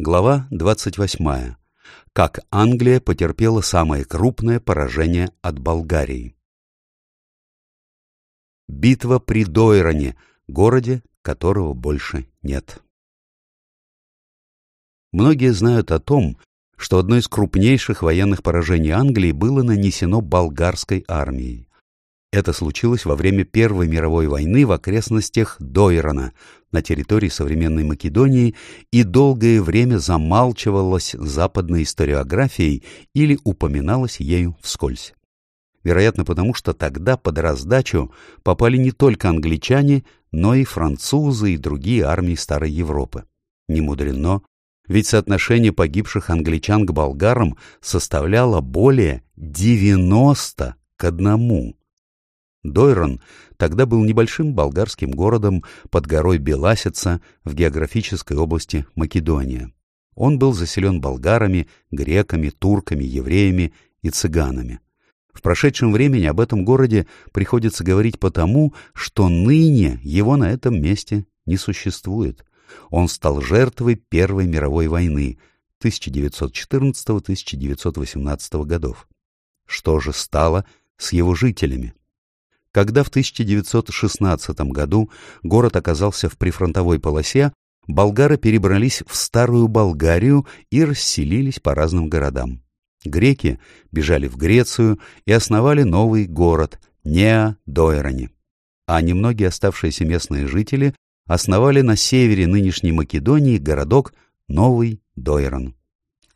Глава 28. Как Англия потерпела самое крупное поражение от Болгарии. Битва при Дойроне, городе, которого больше нет. Многие знают о том, что одно из крупнейших военных поражений Англии было нанесено болгарской армией. Это случилось во время Первой мировой войны в окрестностях Дойрона, на территории современной Македонии, и долгое время замалчивалось западной историографией или упоминалось ею вскользь. Вероятно, потому что тогда под раздачу попали не только англичане, но и французы и другие армии Старой Европы. Не мудрено, ведь соотношение погибших англичан к болгарам составляло более 90 к одному. Дойрон тогда был небольшим болгарским городом под горой Беласица в географической области Македония. Он был заселен болгарами, греками, турками, евреями и цыганами. В прошедшем времени об этом городе приходится говорить потому, что ныне его на этом месте не существует. Он стал жертвой Первой мировой войны 1914-1918 годов. Что же стало с его жителями? Когда в 1916 году город оказался в прифронтовой полосе, болгары перебрались в Старую Болгарию и расселились по разным городам. Греки бежали в Грецию и основали новый город Неа-Дойрони. А немногие оставшиеся местные жители основали на севере нынешней Македонии городок Новый Дойрон.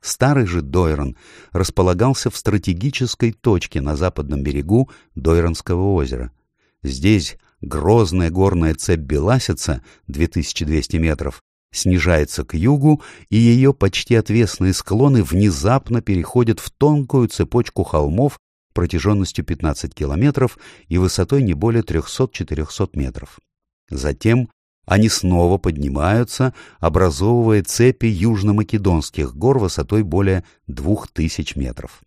Старый же Дойрон располагался в стратегической точке на западном берегу Дойронского озера. Здесь грозная горная цепь Беласица, 2200 метров, снижается к югу, и ее почти отвесные склоны внезапно переходят в тонкую цепочку холмов протяженностью 15 километров и высотой не более 300-400 метров. Затем они снова поднимаются, образовывая цепи южно-македонских гор высотой более двух тысяч метров.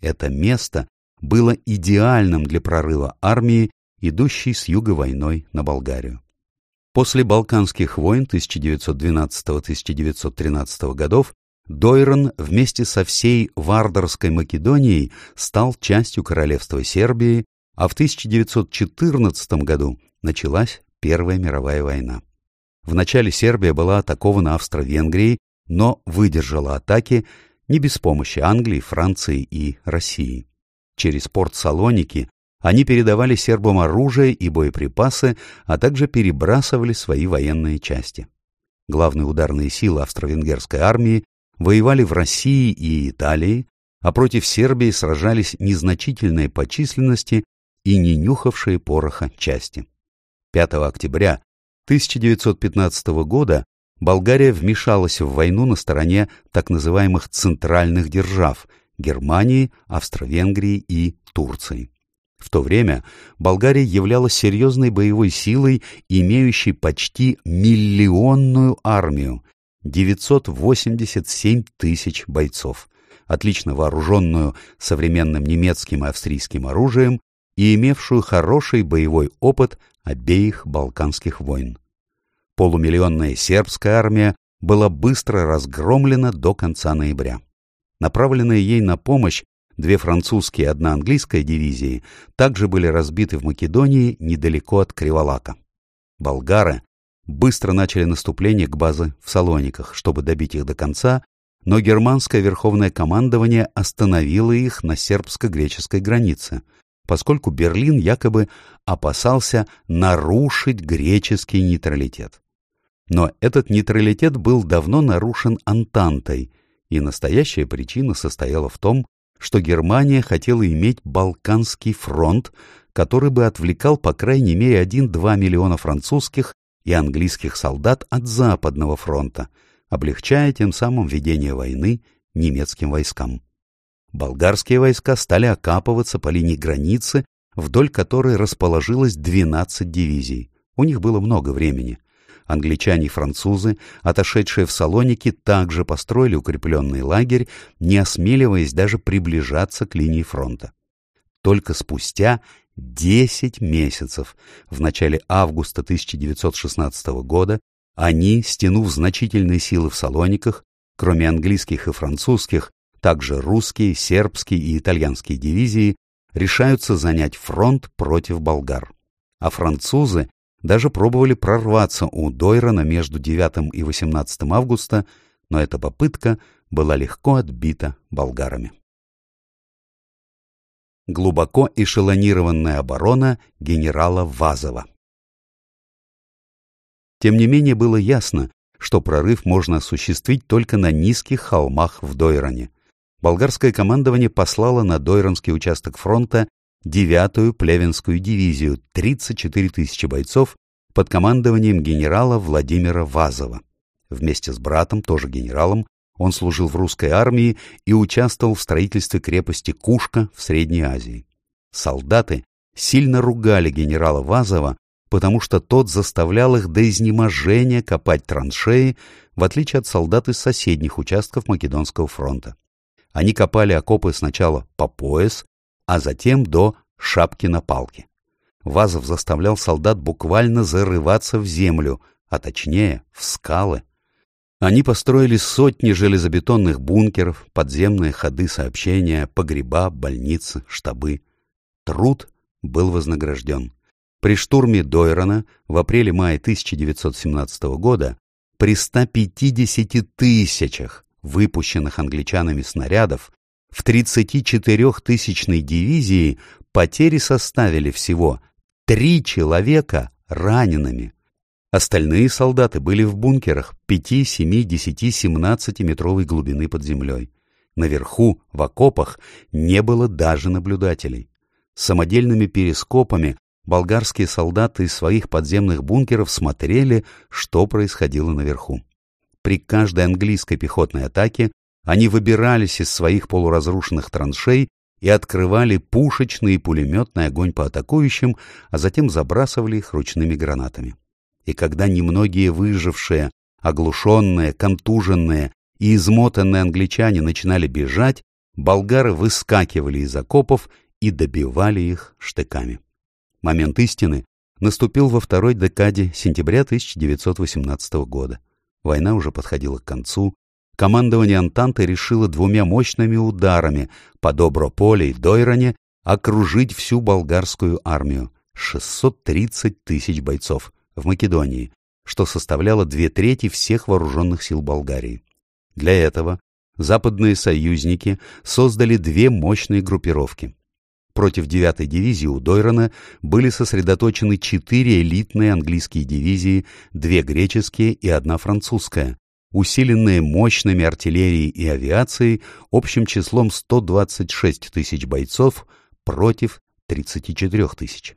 Это место было идеальным для прорыва армии, идущей с юга войной на Болгарию. После Балканских войн 1912-1913 годов Дойрон вместе со всей Вардарской Македонией стал частью королевства Сербии, а в 1914 году началась Первая мировая война. Вначале Сербия была атакована Австро-Венгрией, но выдержала атаки не без помощи Англии, Франции и России. Через порт Салоники они передавали сербам оружие и боеприпасы, а также перебрасывали свои военные части. Главные ударные силы австро-венгерской армии воевали в России и Италии, а против Сербии сражались незначительные по численности и не нюхавшие пороха части. 5 октября 1915 года Болгария вмешалась в войну на стороне так называемых центральных держав – Германии, Австро-Венгрии и Турции. В то время Болгария являлась серьезной боевой силой, имеющей почти миллионную армию – 987 тысяч бойцов, отлично вооруженную современным немецким и австрийским оружием и имевшую хороший боевой опыт обеих Балканских войн. Полумиллионная сербская армия была быстро разгромлена до конца ноября. Направленные ей на помощь две французские и одна английская дивизии также были разбиты в Македонии недалеко от Криволака. Болгары быстро начали наступление к базе в Салониках, чтобы добить их до конца, но германское верховное командование остановило их на сербско-греческой границе – поскольку Берлин якобы опасался нарушить греческий нейтралитет. Но этот нейтралитет был давно нарушен Антантой, и настоящая причина состояла в том, что Германия хотела иметь Балканский фронт, который бы отвлекал по крайней мере 1-2 миллиона французских и английских солдат от Западного фронта, облегчая тем самым ведение войны немецким войскам болгарские войска стали окапываться по линии границы, вдоль которой расположилось 12 дивизий. У них было много времени. Англичане и французы, отошедшие в Салоники, также построили укрепленный лагерь, не осмеливаясь даже приближаться к линии фронта. Только спустя 10 месяцев, в начале августа 1916 года, они, стянув значительные силы в Салониках, Кроме английских и французских, также русские, сербские и итальянские дивизии решаются занять фронт против болгар. А французы даже пробовали прорваться у Дойрона между 9 и 18 августа, но эта попытка была легко отбита болгарами. Глубоко эшелонированная оборона генерала Вазова Тем не менее было ясно, что прорыв можно осуществить только на низких холмах в Дойроне. Болгарское командование послало на Дойронский участок фронта 9-ю Плевенскую дивизию 34 тысячи бойцов под командованием генерала Владимира Вазова. Вместе с братом, тоже генералом, он служил в русской армии и участвовал в строительстве крепости Кушка в Средней Азии. Солдаты сильно ругали генерала Вазова, потому что тот заставлял их до изнеможения копать траншеи, в отличие от солдат из соседних участков Македонского фронта. Они копали окопы сначала по пояс, а затем до шапки на палке. Вазов заставлял солдат буквально зарываться в землю, а точнее в скалы. Они построили сотни железобетонных бункеров, подземные ходы сообщения, погреба, больницы, штабы. Труд был вознагражден. При штурме Дойрона в апреле-мае 1917 года при 150 тысячах выпущенных англичанами снарядов в 34-тысячной дивизии потери составили всего три человека ранеными. Остальные солдаты были в бункерах 5, 7, 10, 17 метровой глубины под землей. Наверху, в окопах, не было даже наблюдателей. Самодельными перископами болгарские солдаты из своих подземных бункеров смотрели, что происходило наверху. При каждой английской пехотной атаке они выбирались из своих полуразрушенных траншей и открывали пушечный и пулеметный огонь по атакующим, а затем забрасывали их ручными гранатами. И когда немногие выжившие, оглушенные, контуженные и измотанные англичане начинали бежать, болгары выскакивали из окопов и добивали их штыками. Момент истины наступил во второй декаде сентября 1918 года. Война уже подходила к концу. Командование Антанты решило двумя мощными ударами по Доброполе и Дойроне окружить всю болгарскую армию — 630 тысяч бойцов в Македонии, что составляло две трети всех вооруженных сил Болгарии. Для этого западные союзники создали две мощные группировки. Против 9-й дивизии у Дойрона были сосредоточены четыре элитные английские дивизии, две греческие и одна французская, усиленные мощными артиллерией и авиацией общим числом 126 тысяч бойцов против 34 тысяч.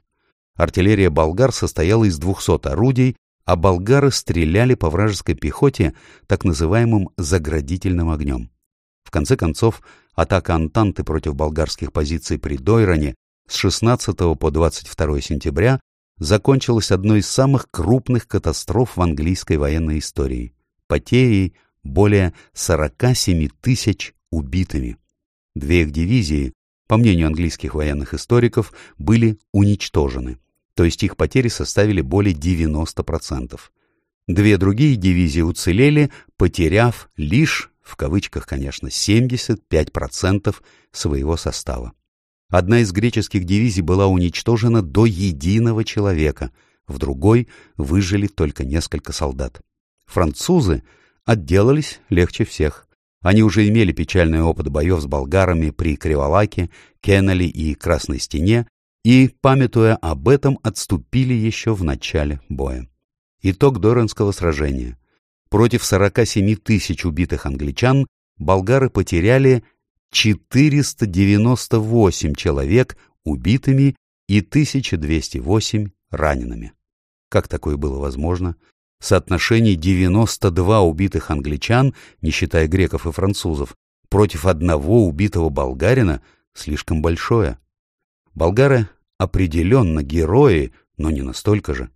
Артиллерия болгар состояла из 200 орудий, а болгары стреляли по вражеской пехоте так называемым заградительным огнем. В конце концов, атака Антанты против болгарских позиций при Дойроне с 16 по 22 сентября закончилась одной из самых крупных катастроф в английской военной истории – потерей более 47 тысяч убитыми. Две их дивизии, по мнению английских военных историков, были уничтожены, то есть их потери составили более 90%. Две другие дивизии уцелели, потеряв лишь в кавычках, конечно, 75% своего состава. Одна из греческих дивизий была уничтожена до единого человека, в другой выжили только несколько солдат. Французы отделались легче всех. Они уже имели печальный опыт боев с болгарами при Криволаке, Кеннеле и Красной Стене, и, памятуя об этом, отступили еще в начале боя. Итог Доранского сражения. Против 47 тысяч убитых англичан болгары потеряли 498 человек убитыми и 1208 ранеными. Как такое было возможно? Соотношение 92 убитых англичан, не считая греков и французов, против одного убитого болгарина слишком большое. Болгары определенно герои, но не настолько же.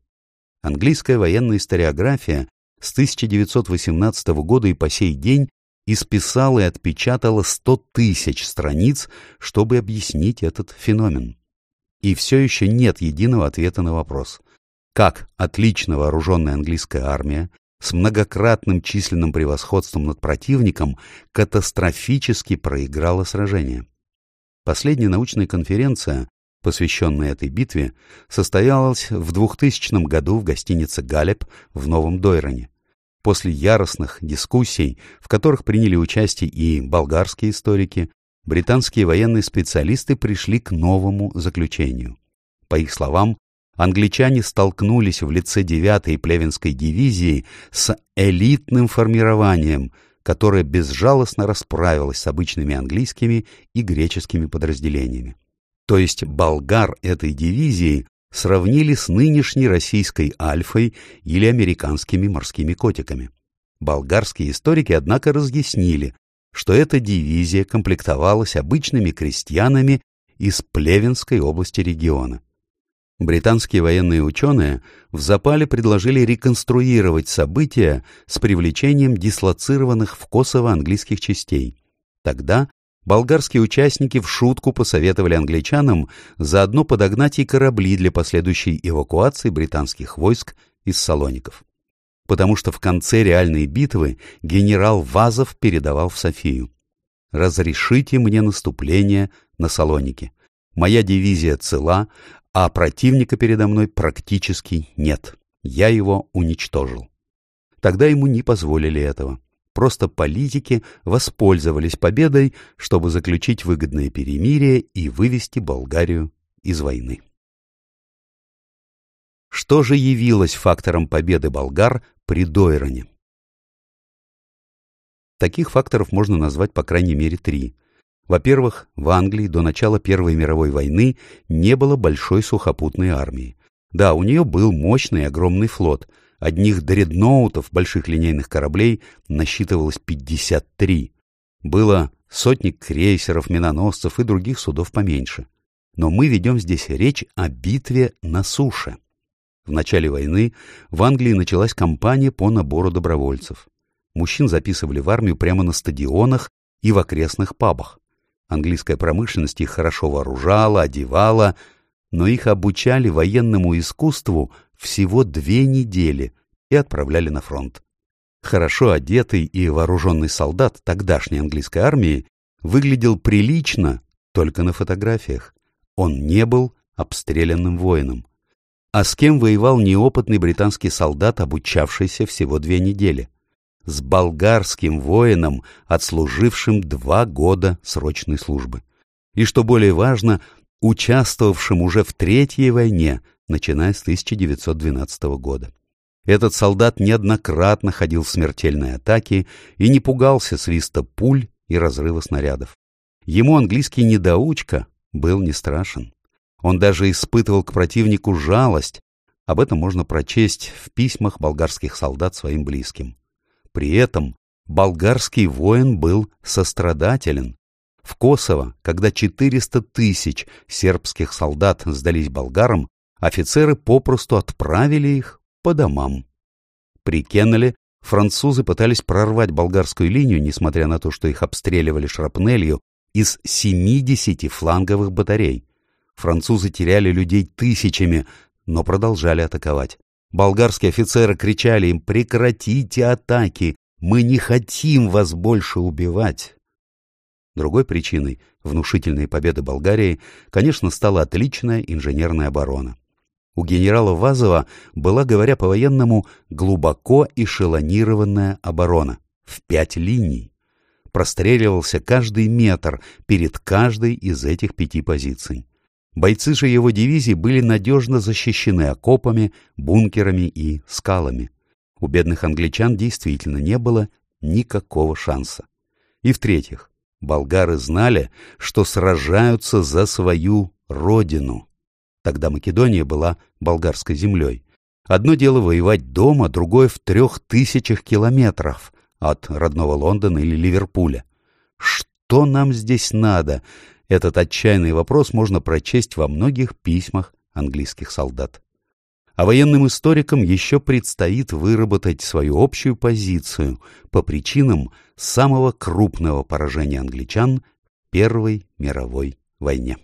Английская военная историография с 1918 года и по сей день исписала и отпечатала 100 тысяч страниц, чтобы объяснить этот феномен. И все еще нет единого ответа на вопрос, как отлично вооруженная английская армия, с многократным численным превосходством над противником катастрофически проиграла сражение. Последняя научная конференция, посвященная этой битве, состоялась в 2000 году в гостинице «Галеб» в Новом Дойроне. После яростных дискуссий, в которых приняли участие и болгарские историки, британские военные специалисты пришли к новому заключению. По их словам, англичане столкнулись в лице 9-й Плевенской дивизии с элитным формированием, которое безжалостно расправилось с обычными английскими и греческими подразделениями. То есть болгар этой дивизии сравнили с нынешней российской «Альфой» или американскими морскими котиками. Болгарские историки, однако, разъяснили, что эта дивизия комплектовалась обычными крестьянами из Плевенской области региона. Британские военные ученые в запале предложили реконструировать события с привлечением дислоцированных в Косово английских частей. Тогда болгарские участники в шутку посоветовали англичанам заодно подогнать и корабли для последующей эвакуации британских войск из Салоников. Потому что в конце реальной битвы генерал Вазов передавал в Софию. «Разрешите мне наступление на Салоники. Моя дивизия цела, а противника передо мной практически нет. Я его уничтожил. Тогда ему не позволили этого. Просто политики воспользовались победой, чтобы заключить выгодное перемирие и вывести Болгарию из войны. Что же явилось фактором победы болгар при Дойроне? Таких факторов можно назвать по крайней мере три. Во-первых, в Англии до начала Первой мировой войны не было большой сухопутной армии. Да, у нее был мощный огромный флот. Одних дредноутов, больших линейных кораблей, насчитывалось 53. Было сотни крейсеров, миноносцев и других судов поменьше. Но мы ведем здесь речь о битве на суше. В начале войны в Англии началась кампания по набору добровольцев. Мужчин записывали в армию прямо на стадионах и в окрестных пабах. Английская промышленность их хорошо вооружала, одевала, но их обучали военному искусству всего две недели и отправляли на фронт. Хорошо одетый и вооруженный солдат тогдашней английской армии выглядел прилично только на фотографиях. Он не был обстрелянным воином. А с кем воевал неопытный британский солдат, обучавшийся всего две недели? с болгарским воином, отслужившим два года срочной службы. И, что более важно, участвовавшим уже в Третьей войне, начиная с 1912 года. Этот солдат неоднократно ходил в смертельные атаки и не пугался свиста пуль и разрыва снарядов. Ему английский недоучка был не страшен. Он даже испытывал к противнику жалость. Об этом можно прочесть в письмах болгарских солдат своим близким. При этом болгарский воин был сострадателен. В Косово, когда 400 тысяч сербских солдат сдались болгарам, офицеры попросту отправили их по домам. При Кеннеле французы пытались прорвать болгарскую линию, несмотря на то, что их обстреливали шрапнелью из 70 фланговых батарей. Французы теряли людей тысячами, но продолжали атаковать. Болгарские офицеры кричали им «Прекратите атаки! Мы не хотим вас больше убивать!» Другой причиной внушительной победы Болгарии, конечно, стала отличная инженерная оборона. У генерала Вазова была, говоря по-военному, глубоко эшелонированная оборона в пять линий. Простреливался каждый метр перед каждой из этих пяти позиций. Бойцы же его дивизии были надежно защищены окопами, бункерами и скалами. У бедных англичан действительно не было никакого шанса. И в-третьих, болгары знали, что сражаются за свою родину. Тогда Македония была болгарской землей. Одно дело воевать дома, другое в трех тысячах километров от родного Лондона или Ливерпуля. Что нам здесь надо? Этот отчаянный вопрос можно прочесть во многих письмах английских солдат. А военным историкам еще предстоит выработать свою общую позицию по причинам самого крупного поражения англичан в Первой мировой войне.